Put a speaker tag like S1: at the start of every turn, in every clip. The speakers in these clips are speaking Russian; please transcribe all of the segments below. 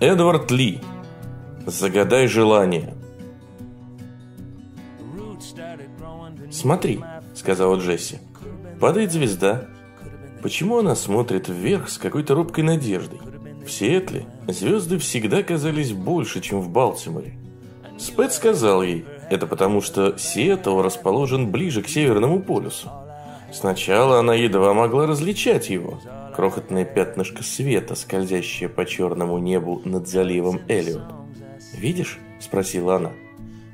S1: Эдвард Ли. Загадай желание. «Смотри», — сказала Джесси, — «падает звезда. Почему она смотрит вверх с какой-то робкой надеждой? В Сиэтле звезды всегда казались больше, чем в Балтиморе. Спэт сказал ей, это потому что Сиэтл расположен ближе к Северному полюсу. Сначала она едва могла различать его. Крохотное пятнышко света, скользящее по черному небу над заливом Эллиот. «Видишь?» – спросила она.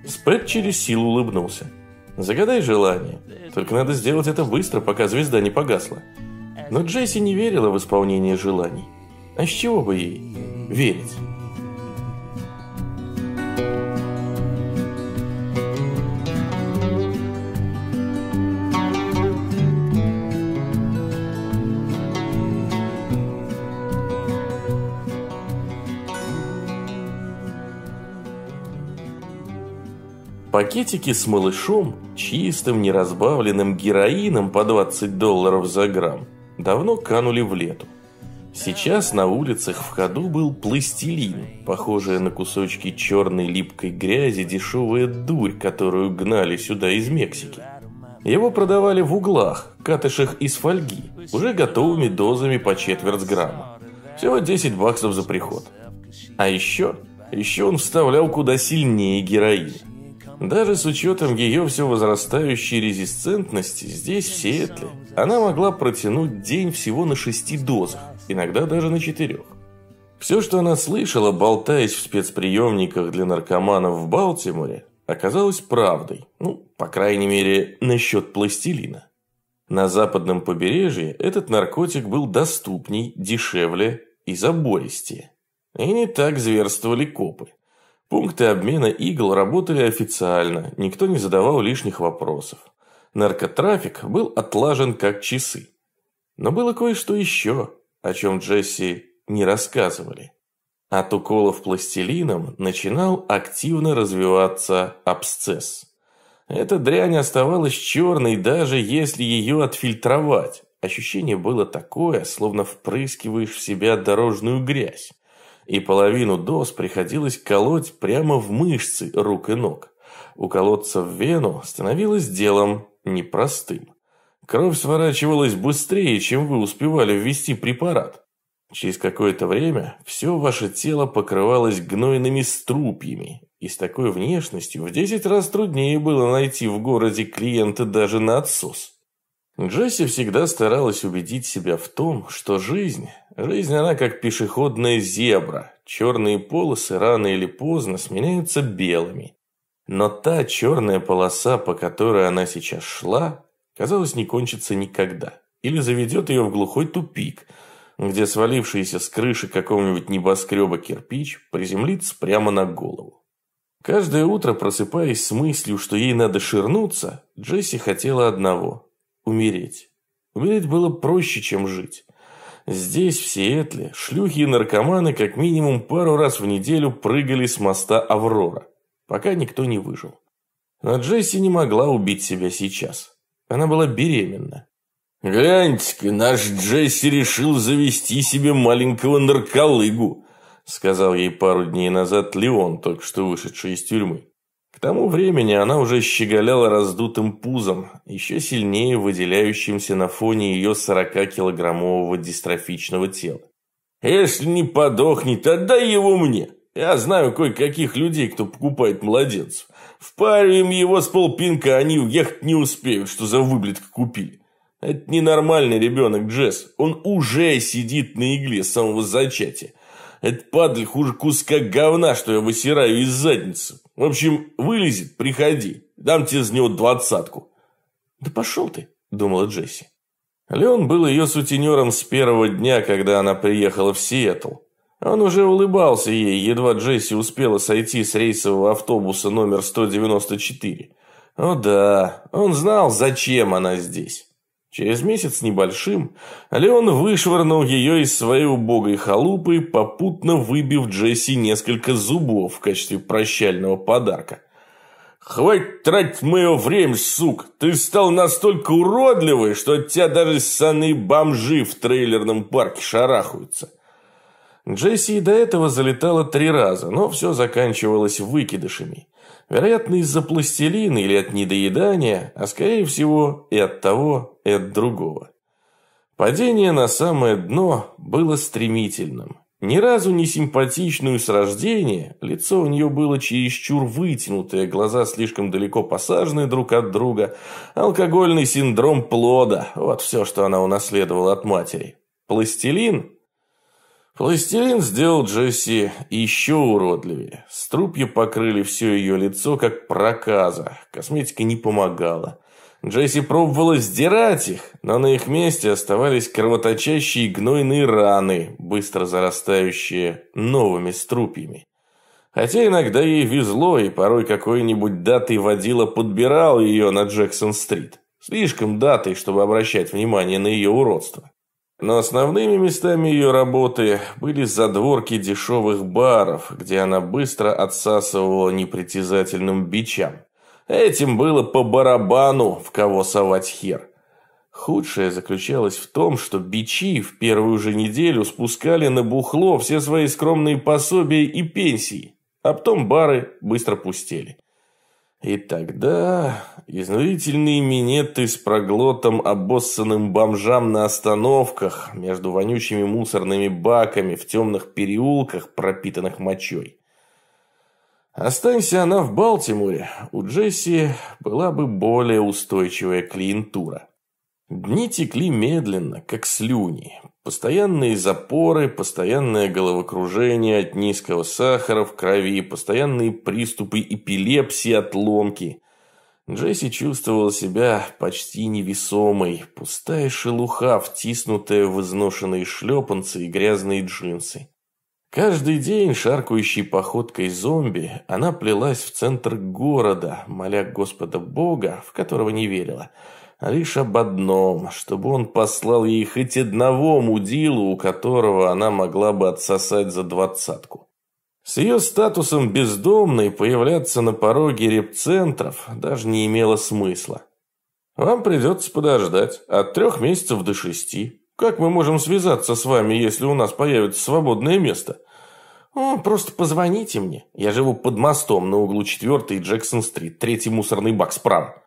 S1: Спэт через силу улыбнулся. «Загадай желание. Только надо сделать это быстро, пока звезда не погасла». Но Джесси не верила в исполнение желаний. А с чего бы ей верить? Пакетики с малышом, чистым, неразбавленным героином по 20 долларов за грамм, давно канули в лету. Сейчас на улицах в ходу был пластилин, похожая на кусочки черной липкой грязи дешевая дурь, которую гнали сюда из Мексики. Его продавали в углах, катышах из фольги, уже готовыми дозами по четверть грамма. Всего 10 баксов за приход. А еще, еще он вставлял куда сильнее героин. Даже с учетом ее все возрастающей резистентности, здесь, в Сиэтле, она могла протянуть день всего на шести дозах, иногда даже на четырех. Все, что она слышала, болтаясь в спецприемниках для наркоманов в Балтиморе, оказалось правдой, ну, по крайней мере, насчет пластилина. На западном побережье этот наркотик был доступней, дешевле и забористее. И не так зверствовали копы. Пункты обмена игл работали официально, никто не задавал лишних вопросов. Наркотрафик был отлажен как часы. Но было кое-что еще, о чем Джесси не рассказывали. От уколов пластилином начинал активно развиваться абсцесс. Эта дрянь оставалась черной, даже если ее отфильтровать. Ощущение было такое, словно впрыскиваешь в себя дорожную грязь и половину доз приходилось колоть прямо в мышцы рук и ног. Уколоться в вену становилось делом непростым. Кровь сворачивалась быстрее, чем вы успевали ввести препарат. Через какое-то время все ваше тело покрывалось гнойными струпьями, и с такой внешностью в 10 раз труднее было найти в городе клиента даже на отсос. Джесси всегда старалась убедить себя в том, что жизнь, жизнь она как пешеходная зебра, черные полосы рано или поздно сменяются белыми. Но та черная полоса, по которой она сейчас шла, казалось, не кончится никогда. Или заведет ее в глухой тупик, где свалившийся с крыши какого-нибудь небоскреба кирпич приземлится прямо на голову. Каждое утро, просыпаясь с мыслью, что ей надо ширнуться, Джесси хотела одного умереть. Умереть было проще, чем жить. Здесь, в Сиэтле, шлюхи и наркоманы как минимум пару раз в неделю прыгали с моста Аврора, пока никто не выжил. Но Джесси не могла убить себя сейчас. Она была беременна. «Гляньте-ка, наш Джесси решил завести себе маленького нарколыгу», сказал ей пару дней назад Леон, только что вышедший из тюрьмы. Тому времени она уже щеголяла раздутым пузом, еще сильнее выделяющимся на фоне ее 40-килограммового дистрофичного тела. «Если не подохнет, отдай его мне. Я знаю кое-каких людей, кто покупает младенцев. Впариваем его с полпинка, они уехать не успеют, что за выблетка купили. Это ненормальный ребенок, Джесс. Он уже сидит на игле с самого зачатия. Это падаль хуже куска говна, что я высираю из задницы. В общем, вылезет, приходи. Дам тебе за него двадцатку. Да пошел ты, думала Джесси. Леон был ее сутенером с первого дня, когда она приехала в Сиэтл. Он уже улыбался ей, едва Джесси успела сойти с рейсового автобуса номер 194. О да, он знал, зачем она здесь. Через месяц небольшим Леон вышвырнул ее из своей убогой халупы, попутно выбив Джесси несколько зубов в качестве прощального подарка. «Хватит тратить мое время, сук! Ты стал настолько уродливый, что от тебя даже ссаные бомжи в трейлерном парке шарахаются!» Джесси до этого залетала три раза, но все заканчивалось выкидышами. Вероятно, из-за пластилина или от недоедания, а скорее всего и от того, и от другого. Падение на самое дно было стремительным. Ни разу не симпатичную с рождения, лицо у нее было чересчур вытянутое, глаза слишком далеко посажены друг от друга, алкогольный синдром плода – вот все, что она унаследовала от матери. Пластилин? Пластилин сделал Джесси еще уродливее. Струпья покрыли все ее лицо, как проказа. Косметика не помогала. Джесси пробовала сдирать их, но на их месте оставались кровоточащие гнойные раны, быстро зарастающие новыми струпьями. Хотя иногда ей везло, и порой какой-нибудь датой водила подбирал ее на Джексон-стрит. Слишком датой, чтобы обращать внимание на ее уродство. Но основными местами ее работы были задворки дешевых баров, где она быстро отсасывала непритязательным бичам. Этим было по барабану, в кого совать хер. Худшее заключалось в том, что бичи в первую же неделю спускали на бухло все свои скромные пособия и пенсии, а потом бары быстро пустели. И тогда изнурительные минеты с проглотом обоссанным бомжам на остановках между вонючими мусорными баками в темных переулках, пропитанных мочой. Останься она в Балтиморе, у Джесси была бы более устойчивая клиентура. Дни текли медленно, как слюни. Постоянные запоры, постоянное головокружение от низкого сахара в крови, постоянные приступы эпилепсии от ломки. Джесси чувствовала себя почти невесомой, пустая шелуха, втиснутая в изношенные шлепанцы и грязные джинсы. Каждый день, шаркающей походкой зомби, она плелась в центр города, моля Господа Бога, в которого не верила, лишь об одном, чтобы он послал ей хоть одного мудилу, у которого она могла бы отсосать за двадцатку. С ее статусом бездомной появляться на пороге репцентров даже не имело смысла. Вам придется подождать от трех месяцев до шести. Как мы можем связаться с вами, если у нас появится свободное место? О, просто позвоните мне. Я живу под мостом на углу 4 и Джексон-стрит, третий мусорный бак справа.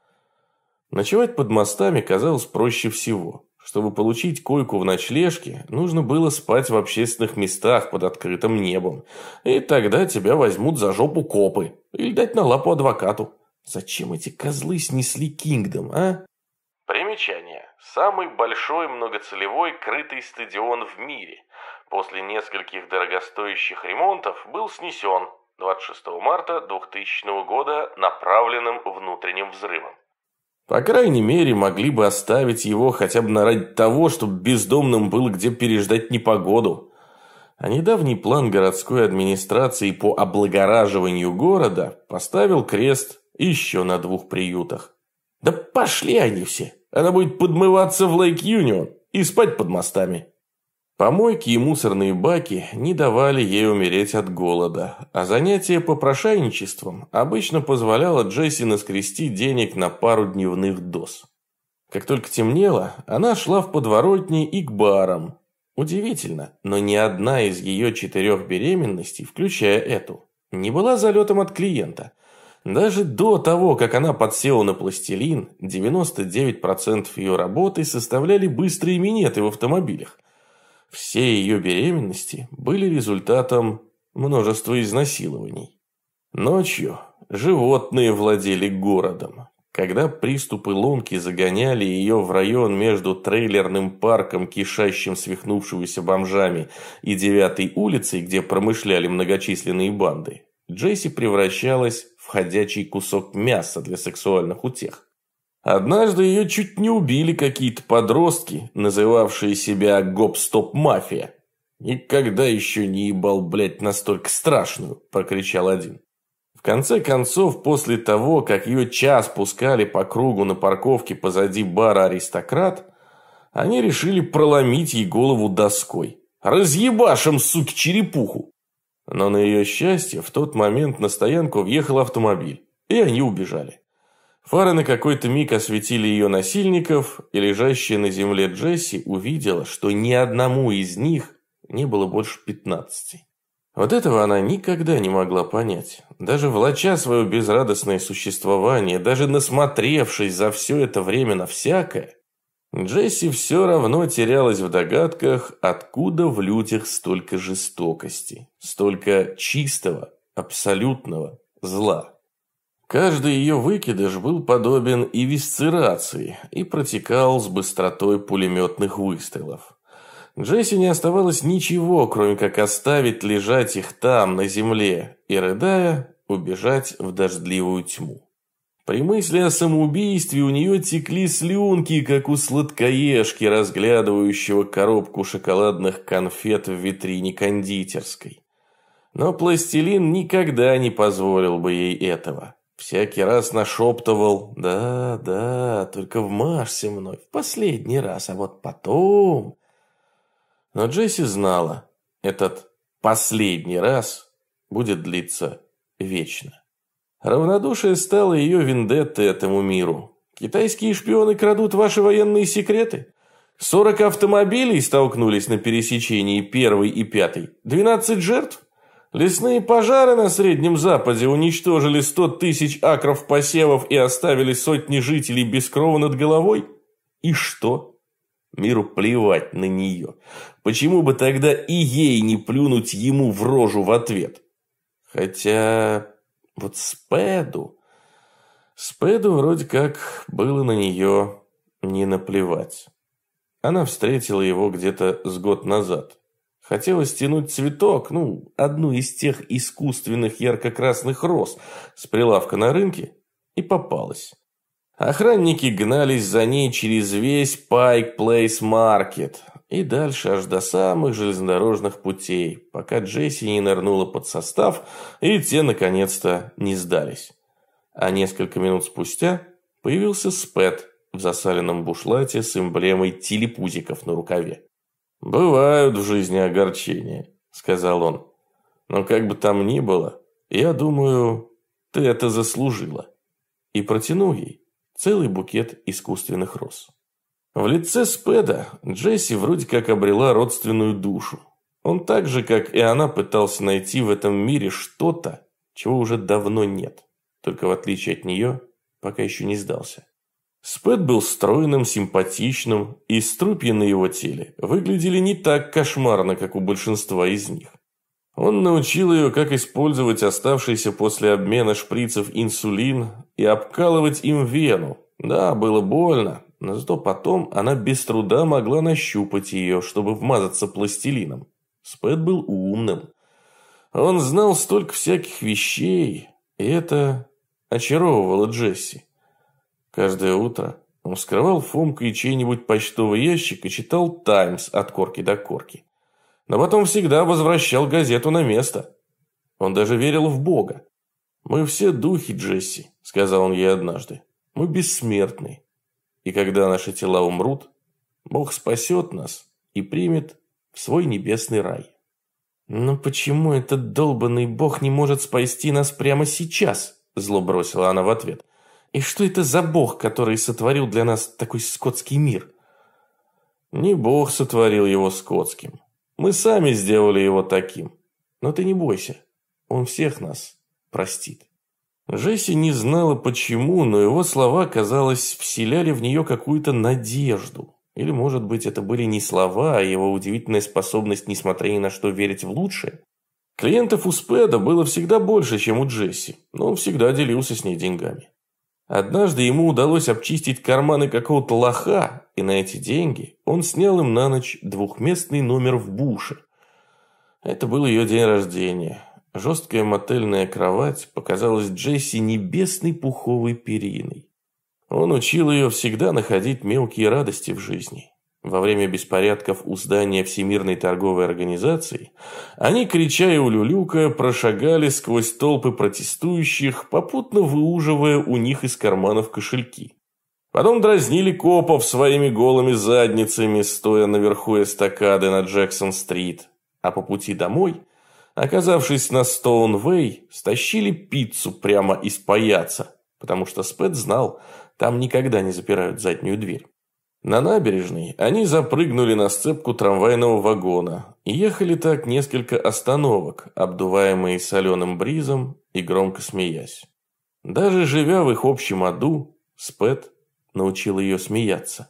S1: Ночевать под мостами казалось проще всего. Чтобы получить койку в ночлежке, нужно было спать в общественных местах под открытым небом. И тогда тебя возьмут за жопу копы. Или дать на лапу адвокату. Зачем эти козлы снесли Кингдом, а? Примечание. Самый большой многоцелевой крытый стадион в мире. После нескольких дорогостоящих ремонтов был снесен 26 марта 2000 года направленным внутренним взрывом. По крайней мере, могли бы оставить его хотя бы на ради того, чтобы бездомным было где переждать непогоду. А недавний план городской администрации по облагораживанию города поставил крест еще на двух приютах. Да пошли они все! Она будет подмываться в Лейк-Юнион и спать под мостами. Помойки и мусорные баки не давали ей умереть от голода, а занятие попрошайничеством обычно позволяло Джесси наскрести денег на пару дневных доз. Как только темнело, она шла в подворотни и к барам. Удивительно, но ни одна из ее четырех беременностей, включая эту, не была залетом от клиента – даже до того, как она подсела на пластилин, 99% ее работы составляли быстрые минеты в автомобилях. Все ее беременности были результатом множества изнасилований. Ночью животные владели городом. Когда приступы ломки загоняли ее в район между трейлерным парком, кишащим свихнувшегося бомжами, и девятой улицей, где промышляли многочисленные банды, Джесси превращалась в ходячий кусок мяса для сексуальных утех. Однажды ее чуть не убили какие-то подростки, называвшие себя гоп-стоп-мафия. «Никогда еще не ебал, блядь, настолько страшную!» – прокричал один. В конце концов, после того, как ее час пускали по кругу на парковке позади бара «Аристократ», они решили проломить ей голову доской. «Разъебашим, суки, черепуху!» Но на ее счастье в тот момент на стоянку въехал автомобиль, и они убежали. Фары на какой-то миг осветили ее насильников, и лежащая на земле Джесси увидела, что ни одному из них не было больше пятнадцати. Вот этого она никогда не могла понять. Даже влача свое безрадостное существование, даже насмотревшись за все это время на всякое, Джесси все равно терялась в догадках, откуда в людях столько жестокости, столько чистого, абсолютного зла. Каждый ее выкидыш был подобен и висцерации и протекал с быстротой пулеметных выстрелов. Джесси не оставалось ничего, кроме как оставить лежать их там, на земле, и, рыдая, убежать в дождливую тьму. При мысли о самоубийстве у нее текли слюнки, как у сладкоежки, разглядывающего коробку шоколадных конфет в витрине кондитерской. Но пластилин никогда не позволил бы ей этого. Всякий раз нашептывал «Да, да, только вмажься мной в последний раз, а вот потом...» Но Джесси знала, этот последний раз будет длиться вечно. Равнодушие стало ее вендеттой этому миру. Китайские шпионы крадут ваши военные секреты? 40 автомобилей столкнулись на пересечении первой и пятой. 12 жертв? Лесные пожары на Среднем Западе уничтожили 100 тысяч акров посевов и оставили сотни жителей без крова над головой? И что? Миру плевать на нее. Почему бы тогда и ей не плюнуть ему в рожу в ответ? Хотя вот Спеду... Спеду вроде как было на нее не наплевать. Она встретила его где-то с год назад. Хотела стянуть цветок, ну, одну из тех искусственных ярко-красных роз с прилавка на рынке, и попалась. Охранники гнались за ней через весь Пайк Плейс Маркет и дальше аж до самых железнодорожных путей, пока Джесси не нырнула под состав, и те наконец-то не сдались. А несколько минут спустя появился Спэт в засаленном бушлате с эмблемой телепузиков на рукаве. «Бывают в жизни огорчения», — сказал он. «Но как бы там ни было, я думаю, ты это заслужила». И протянул ей целый букет искусственных роз. В лице Спеда Джесси вроде как обрела родственную душу. Он так же, как и она, пытался найти в этом мире что-то, чего уже давно нет. Только в отличие от нее, пока еще не сдался. Спэд был стройным, симпатичным, и струпья на его теле выглядели не так кошмарно, как у большинства из них. Он научил ее, как использовать оставшийся после обмена шприцев инсулин и обкалывать им вену. Да, было больно, но зато потом она без труда могла нащупать ее, чтобы вмазаться пластилином. Спэд был умным. Он знал столько всяких вещей, и это очаровывало Джесси. Каждое утро он вскрывал Фомкой чей-нибудь почтовый ящик и читал «Таймс» от корки до корки но потом всегда возвращал газету на место. Он даже верил в Бога. «Мы все духи, Джесси», — сказал он ей однажды. «Мы бессмертны. И когда наши тела умрут, Бог спасет нас и примет в свой небесный рай». «Но почему этот долбанный Бог не может спасти нас прямо сейчас?» Зло бросила она в ответ. «И что это за Бог, который сотворил для нас такой скотский мир?» «Не Бог сотворил его скотским. Мы сами сделали его таким. Но ты не бойся, он всех нас простит. Жесси не знала почему, но его слова, казалось, вселяли в нее какую-то надежду. Или, может быть, это были не слова, а его удивительная способность, несмотря ни на что, верить в лучшее. Клиентов у Спеда было всегда больше, чем у Джесси, но он всегда делился с ней деньгами. Однажды ему удалось обчистить карманы какого-то лоха, и на эти деньги он снял им на ночь двухместный номер в Буше. Это был ее день рождения. Жесткая мотельная кровать показалась Джесси небесной пуховой периной. Он учил ее всегда находить мелкие радости в жизни. Во время беспорядков у здания Всемирной торговой организации они, крича и улюлюкая, прошагали сквозь толпы протестующих, попутно выуживая у них из карманов кошельки. Потом дразнили копов своими голыми задницами, стоя наверху эстакады на Джексон-стрит. А по пути домой, оказавшись на Стоун-Вэй, стащили пиццу прямо из паяца, потому что Спэт знал, там никогда не запирают заднюю дверь. На набережной они запрыгнули на сцепку трамвайного вагона и ехали так несколько остановок, обдуваемые соленым бризом и громко смеясь. Даже живя в их общем аду, Спэт научил ее смеяться.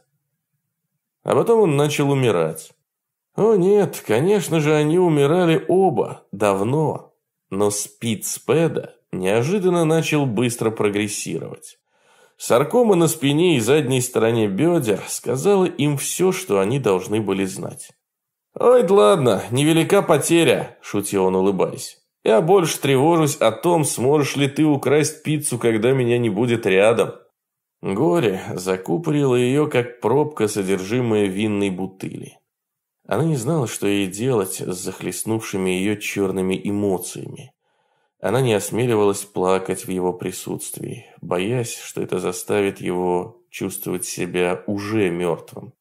S1: А потом он начал умирать. О нет, конечно же, они умирали оба, давно. Но спид Спэда неожиданно начал быстро прогрессировать. Саркома на спине и задней стороне бедер сказала им все, что они должны были знать. «Ой, да ладно, невелика потеря», – шутил он, улыбаясь. «Я больше тревожусь о том, сможешь ли ты украсть пиццу, когда меня не будет рядом». Горе закупорило ее, как пробка, содержимое винной бутыли. Она не знала, что ей делать с захлестнувшими ее черными эмоциями. Она не осмеливалась плакать в его присутствии, боясь, что это заставит его чувствовать себя уже мертвым.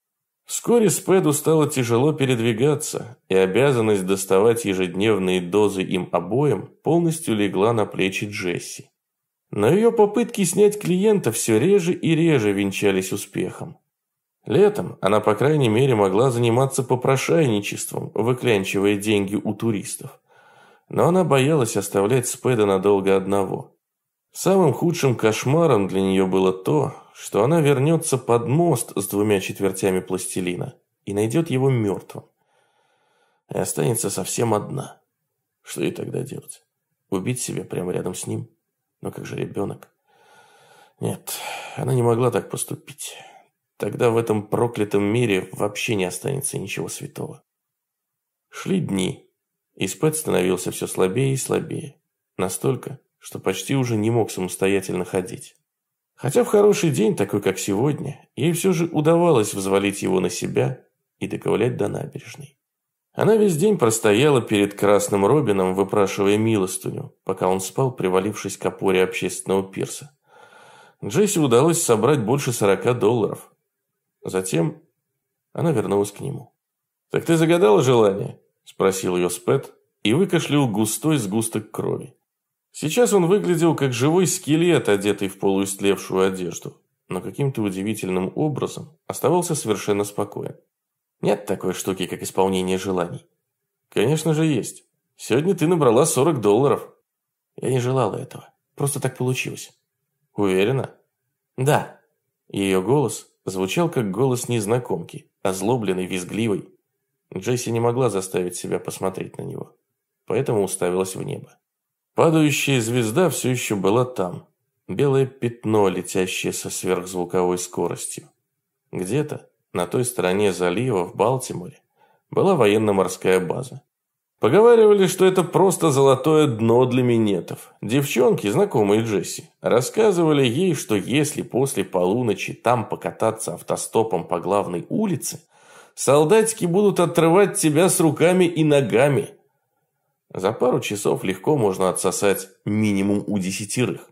S1: Вскоре Спеду стало тяжело передвигаться, и обязанность доставать ежедневные дозы им обоим полностью легла на плечи Джесси. Но ее попытки снять клиента все реже и реже венчались успехом. Летом она, по крайней мере, могла заниматься попрошайничеством, выклянчивая деньги у туристов. Но она боялась оставлять Спеда надолго одного. Самым худшим кошмаром для нее было то, что она вернется под мост с двумя четвертями пластилина и найдет его мертвым. И останется совсем одна. Что ей тогда делать? Убить себя прямо рядом с ним? Но как же ребенок? Нет, она не могла так поступить. Тогда в этом проклятом мире вообще не останется ничего святого. Шли дни, и Спэт становился все слабее и слабее. Настолько, что почти уже не мог самостоятельно ходить. Хотя в хороший день, такой как сегодня, ей все же удавалось взвалить его на себя и доковылять до набережной. Она весь день простояла перед красным Робином, выпрашивая милостыню, пока он спал, привалившись к опоре общественного пирса. Джесси удалось собрать больше сорока долларов. Затем она вернулась к нему. «Так ты загадала желание?» – спросил ее Спэт и выкашлял густой сгусток крови. Сейчас он выглядел как живой скелет, одетый в полуистлевшую одежду, но каким-то удивительным образом оставался совершенно спокоен. Нет такой штуки, как исполнение желаний. Конечно же есть. Сегодня ты набрала 40 долларов. Я не желала этого. Просто так получилось. Уверена? Да. Ее голос звучал как голос незнакомки, озлобленный, визгливый. Джесси не могла заставить себя посмотреть на него, поэтому уставилась в небо. Падающая звезда все еще была там. Белое пятно, летящее со сверхзвуковой скоростью. Где-то на той стороне залива, в Балтиморе, была военно-морская база. Поговаривали, что это просто золотое дно для минетов. Девчонки, знакомые Джесси, рассказывали ей, что если после полуночи там покататься автостопом по главной улице, солдатики будут отрывать тебя с руками и ногами. За пару часов легко можно отсосать минимум у десятерых.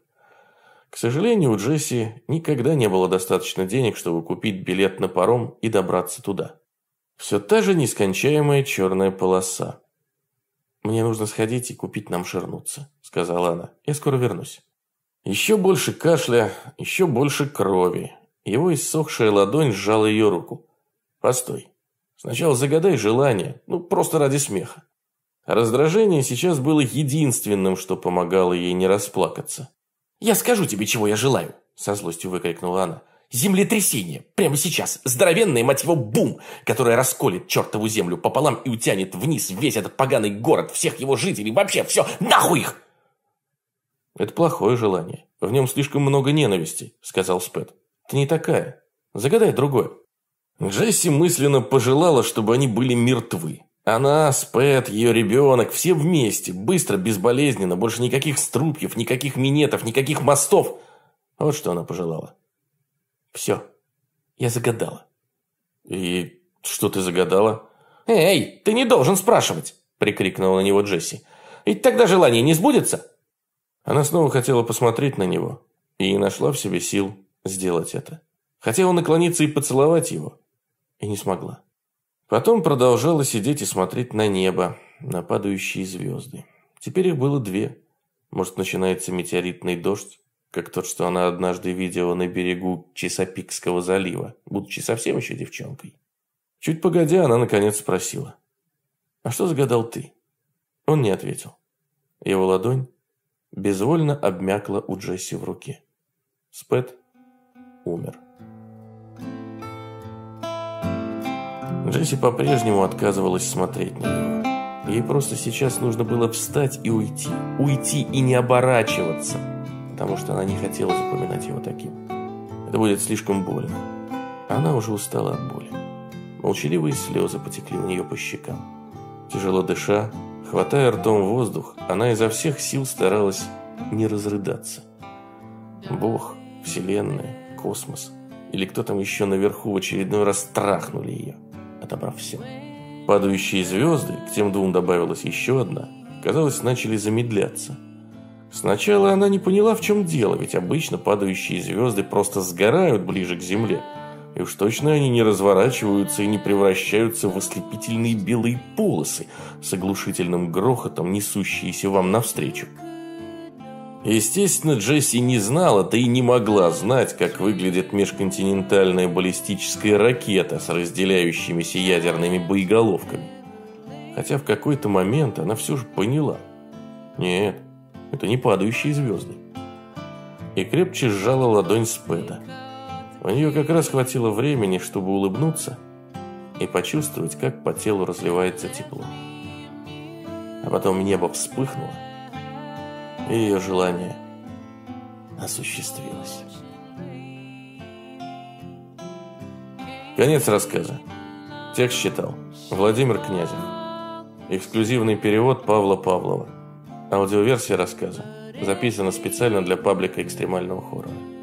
S1: К сожалению, у Джесси никогда не было достаточно денег, чтобы купить билет на паром и добраться туда. Все та же нескончаемая черная полоса. «Мне нужно сходить и купить нам ширнуться», — сказала она. «Я скоро вернусь». Еще больше кашля, еще больше крови. Его иссохшая ладонь сжала ее руку. «Постой. Сначала загадай желание, ну, просто ради смеха». Раздражение сейчас было единственным, что помогало ей не расплакаться. «Я скажу тебе, чего я желаю!» – со злостью выкрикнула она. «Землетрясение! Прямо сейчас! Здоровенное, мать его, бум! Которое расколет чертову землю пополам и утянет вниз весь этот поганый город, всех его жителей, вообще все, нахуй их!» «Это плохое желание. В нем слишком много ненависти», – сказал Спэт. «Ты не такая. Загадай другое». Джесси мысленно пожелала, чтобы они были мертвы. Она, Спэт, ее ребенок, все вместе, быстро, безболезненно, больше никаких струпьев, никаких минетов, никаких мостов. Вот что она пожелала. Все, я загадала. И что ты загадала? Эй, ты не должен спрашивать, прикрикнула на него Джесси. Ведь тогда желание не сбудется. Она снова хотела посмотреть на него и нашла в себе сил сделать это. Хотела наклониться и поцеловать его, и не смогла. Потом продолжала сидеть и смотреть на небо, на падающие звезды. Теперь их было две. Может, начинается метеоритный дождь, как тот, что она однажды видела на берегу Чесопикского залива, будучи совсем еще девчонкой. Чуть погодя, она наконец спросила. «А что загадал ты?» Он не ответил. Его ладонь безвольно обмякла у Джесси в руке. Спэт умер. Джесси по-прежнему отказывалась смотреть на него. Ей просто сейчас нужно было встать и уйти. Уйти и не оборачиваться. Потому что она не хотела запоминать его таким. Это будет слишком больно. Она уже устала от боли. Молчаливые слезы потекли у нее по щекам. Тяжело дыша, хватая ртом воздух, она изо всех сил старалась не разрыдаться. Бог, Вселенная, космос или кто там еще наверху в очередной раз трахнули ее отобрав все. Падающие звезды, к тем двум добавилась еще одна, казалось, начали замедляться. Сначала она не поняла, в чем дело, ведь обычно падающие звезды просто сгорают ближе к Земле. И уж точно они не разворачиваются и не превращаются в ослепительные белые полосы с оглушительным грохотом, несущиеся вам навстречу. Естественно, Джесси не знала, да и не могла знать, как выглядит межконтинентальная баллистическая ракета с разделяющимися ядерными боеголовками. Хотя в какой-то момент она все же поняла. Нет, это не падающие звезды. И крепче сжала ладонь Спэда. У нее как раз хватило времени, чтобы улыбнуться и почувствовать, как по телу разливается тепло. А потом небо вспыхнуло, и ее желание осуществилось. Конец рассказа. Текст читал Владимир Князев. Эксклюзивный перевод Павла Павлова. Аудиоверсия рассказа записана специально для паблика экстремального хоррора.